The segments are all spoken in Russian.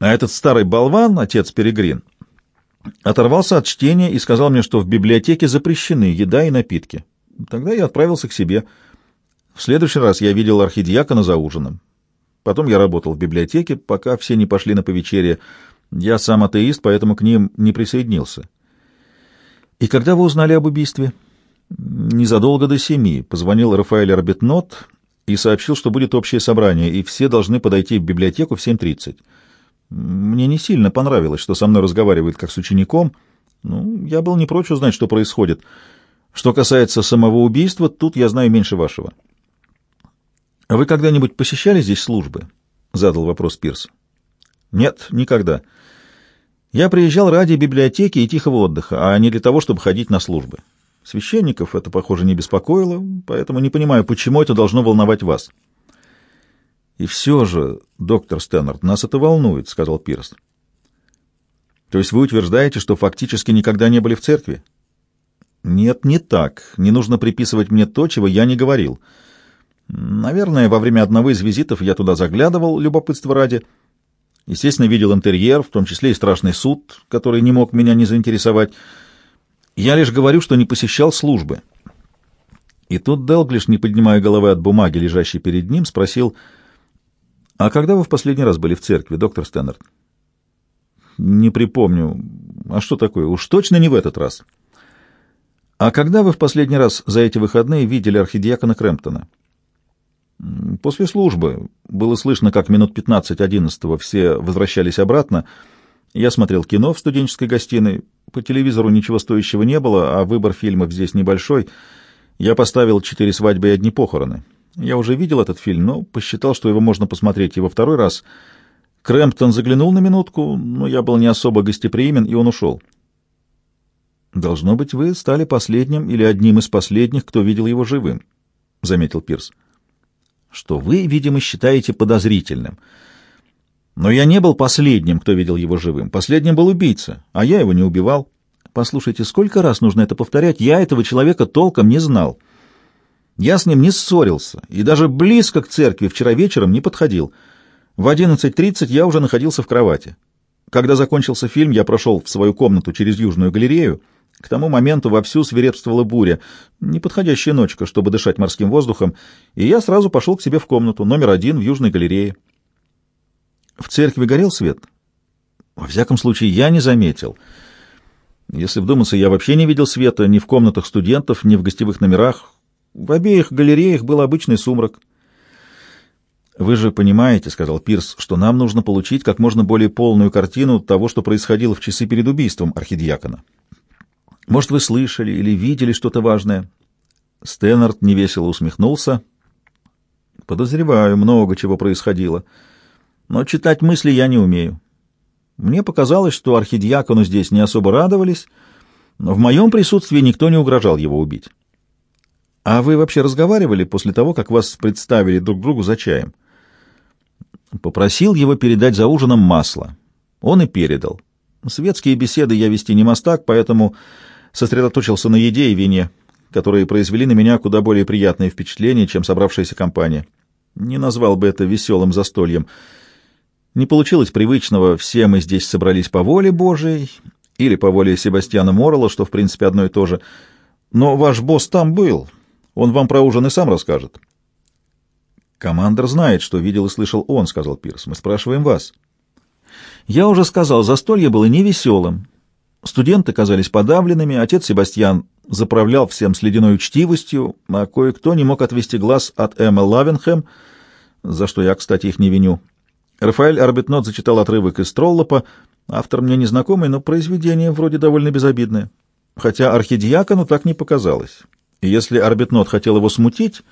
А этот старый болван, отец Перегрин, оторвался от чтения и сказал мне, что в библиотеке запрещены еда и напитки. Тогда я отправился к себе. В следующий раз я видел архидиакона за ужином. Потом я работал в библиотеке, пока все не пошли на повечерие. Я сам атеист, поэтому к ним не присоединился. И когда вы узнали об убийстве? Незадолго до семи позвонил Рафаэль Арбитнот и сообщил, что будет общее собрание, и все должны подойти в библиотеку в 7.30. Мне не сильно понравилось, что со мной разговаривают как с учеником. Ну, я был не прочь узнать, что происходит. Что касается самого убийства, тут я знаю меньше вашего. «А вы когда-нибудь посещали здесь службы?» — задал вопрос Пирс. «Нет, никогда. Я приезжал ради библиотеки и тихого отдыха, а не для того, чтобы ходить на службы. Священников это, похоже, не беспокоило, поэтому не понимаю, почему это должно волновать вас». «И все же, доктор Стэннард, нас это волнует», — сказал Пирс. «То есть вы утверждаете, что фактически никогда не были в церкви?» «Нет, не так. Не нужно приписывать мне то, чего я не говорил». Наверное, во время одного из визитов я туда заглядывал, любопытство ради. Естественно, видел интерьер, в том числе и страшный суд, который не мог меня не заинтересовать. Я лишь говорю, что не посещал службы. И тут Делглиш, не поднимая головы от бумаги, лежащей перед ним, спросил, «А когда вы в последний раз были в церкви, доктор Стэннерд?» «Не припомню. А что такое? Уж точно не в этот раз». «А когда вы в последний раз за эти выходные видели архидиакона Крэмптона?» После службы было слышно, как минут 15-11 все возвращались обратно. Я смотрел кино в студенческой гостиной. По телевизору ничего стоящего не было, а выбор фильмов здесь небольшой. Я поставил «Четыре свадьбы и одни похороны». Я уже видел этот фильм, но посчитал, что его можно посмотреть и во второй раз. Крэмптон заглянул на минутку, но я был не особо гостеприимен, и он ушел. «Должно быть, вы стали последним или одним из последних, кто видел его живым», — заметил Пирс что вы, видимо, считаете подозрительным. Но я не был последним, кто видел его живым. Последним был убийца, а я его не убивал. Послушайте, сколько раз нужно это повторять? Я этого человека толком не знал. Я с ним не ссорился и даже близко к церкви вчера вечером не подходил. В 11.30 я уже находился в кровати. Когда закончился фильм, я прошел в свою комнату через Южную галерею, к тому моменту вовсю свирепствовала буря, неподходящая ночка, чтобы дышать морским воздухом, и я сразу пошел к себе в комнату, номер один в Южной галерее. В церкви горел свет? Во всяком случае, я не заметил. Если вдуматься, я вообще не видел света ни в комнатах студентов, ни в гостевых номерах. В обеих галереях был обычный сумрак. «Вы же понимаете, — сказал Пирс, — что нам нужно получить как можно более полную картину того, что происходило в часы перед убийством архидиакона. Может, вы слышали или видели что-то важное?» Стэннард невесело усмехнулся. «Подозреваю, много чего происходило. Но читать мысли я не умею. Мне показалось, что архидиакону здесь не особо радовались, но в моем присутствии никто не угрожал его убить. А вы вообще разговаривали после того, как вас представили друг другу за чаем?» Попросил его передать за ужином масло. Он и передал. Светские беседы я вести не мастак, поэтому сосредоточился на еде и вине, которые произвели на меня куда более приятное впечатление, чем собравшаяся компания. Не назвал бы это веселым застольем. Не получилось привычного «все мы здесь собрались по воле Божией» или по воле Себастьяна Моррелла, что, в принципе, одно и то же. Но ваш босс там был. Он вам про ужин и сам расскажет. «Командор знает, что видел и слышал он», — сказал Пирс. «Мы спрашиваем вас». «Я уже сказал, застолье было невеселым. Студенты казались подавленными, отец Себастьян заправлял всем с ледяной учтивостью, а кое-кто не мог отвести глаз от Эммы Лавенхэм, за что я, кстати, их не виню. Рафаэль Арбитнот зачитал отрывок из Троллопа, автор мне незнакомый, но произведение вроде довольно безобидное. Хотя архидиакону так не показалось. Если Арбитнот хотел его смутить,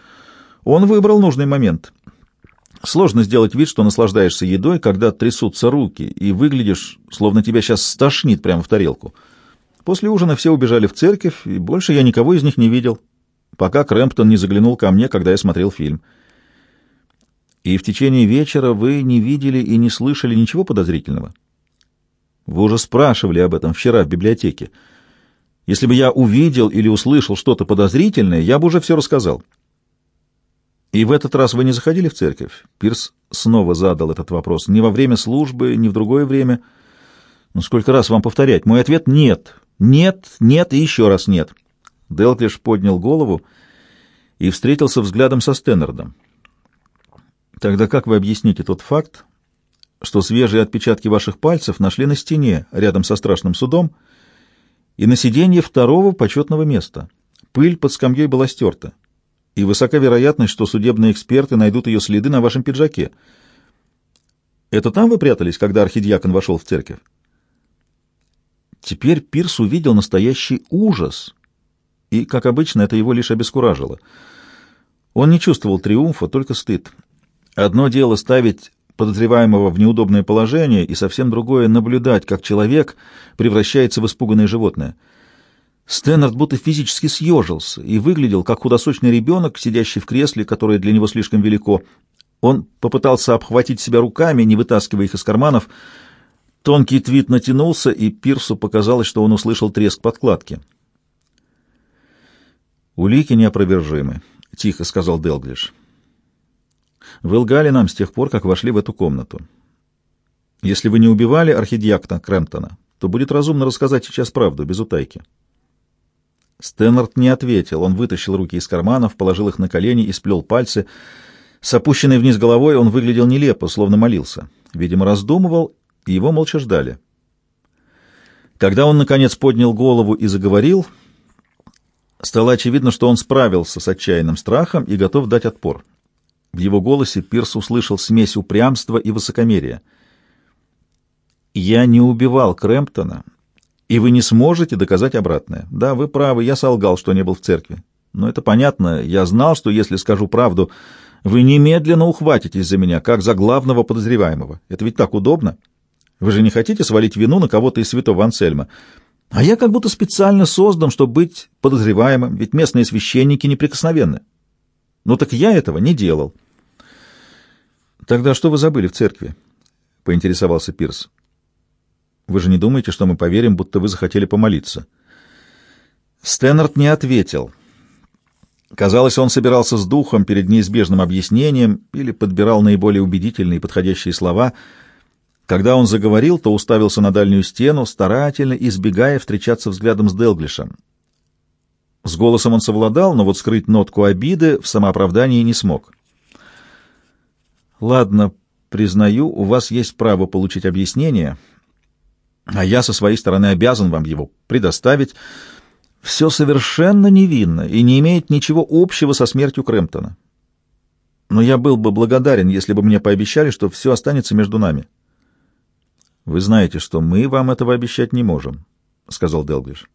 он выбрал нужный момент — Сложно сделать вид, что наслаждаешься едой, когда трясутся руки, и выглядишь, словно тебя сейчас стошнит прямо в тарелку. После ужина все убежали в церковь, и больше я никого из них не видел, пока Крэмптон не заглянул ко мне, когда я смотрел фильм. И в течение вечера вы не видели и не слышали ничего подозрительного? Вы уже спрашивали об этом вчера в библиотеке. Если бы я увидел или услышал что-то подозрительное, я бы уже все рассказал. И в этот раз вы не заходили в церковь? Пирс снова задал этот вопрос. Ни во время службы, ни в другое время. Ну, сколько раз вам повторять? Мой ответ — нет. Нет, нет и еще раз нет. Делклиш поднял голову и встретился взглядом со Стэннердом. Тогда как вы объясните тот факт, что свежие отпечатки ваших пальцев нашли на стене рядом со страшным судом и на сиденье второго почетного места? Пыль под скамьей была стерта и высока вероятность, что судебные эксперты найдут ее следы на вашем пиджаке. Это там вы прятались, когда архидиакон вошел в церковь? Теперь Пирс увидел настоящий ужас, и, как обычно, это его лишь обескуражило. Он не чувствовал триумфа, только стыд. Одно дело ставить подозреваемого в неудобное положение, и совсем другое — наблюдать, как человек превращается в испуганное животное — Стэннард будто физически съежился и выглядел как худосочный ребенок, сидящий в кресле, которое для него слишком велико. Он попытался обхватить себя руками, не вытаскивая их из карманов. Тонкий твит натянулся, и Пирсу показалось, что он услышал треск подкладки. «Улики неопровержимы», — тихо сказал Делглиш. «Вы лгали нам с тех пор, как вошли в эту комнату. Если вы не убивали архидиакта Крэмптона, то будет разумно рассказать сейчас правду, без утайки». Стэннард не ответил. Он вытащил руки из карманов, положил их на колени и сплел пальцы. С опущенной вниз головой он выглядел нелепо, словно молился. Видимо, раздумывал, и его молча ждали. Когда он, наконец, поднял голову и заговорил, стало очевидно, что он справился с отчаянным страхом и готов дать отпор. В его голосе Пирс услышал смесь упрямства и высокомерия. «Я не убивал Крэмптона и вы не сможете доказать обратное. Да, вы правы, я солгал, что не был в церкви. Но это понятно, я знал, что если скажу правду, вы немедленно ухватитесь за меня, как за главного подозреваемого. Это ведь так удобно. Вы же не хотите свалить вину на кого-то из святого Ансельма. А я как будто специально создан, чтобы быть подозреваемым, ведь местные священники неприкосновенны. Но так я этого не делал. Тогда что вы забыли в церкви? — поинтересовался Пирс. Вы же не думаете, что мы поверим, будто вы захотели помолиться?» Стэннард не ответил. Казалось, он собирался с духом перед неизбежным объяснением или подбирал наиболее убедительные и подходящие слова. Когда он заговорил, то уставился на дальнюю стену, старательно избегая встречаться взглядом с Делглишем. С голосом он совладал, но вот скрыть нотку обиды в самооправдании не смог. «Ладно, признаю, у вас есть право получить объяснение», а я со своей стороны обязан вам его предоставить. Все совершенно невинно и не имеет ничего общего со смертью Крэмптона. Но я был бы благодарен, если бы мне пообещали, что все останется между нами. — Вы знаете, что мы вам этого обещать не можем, — сказал Делглиш.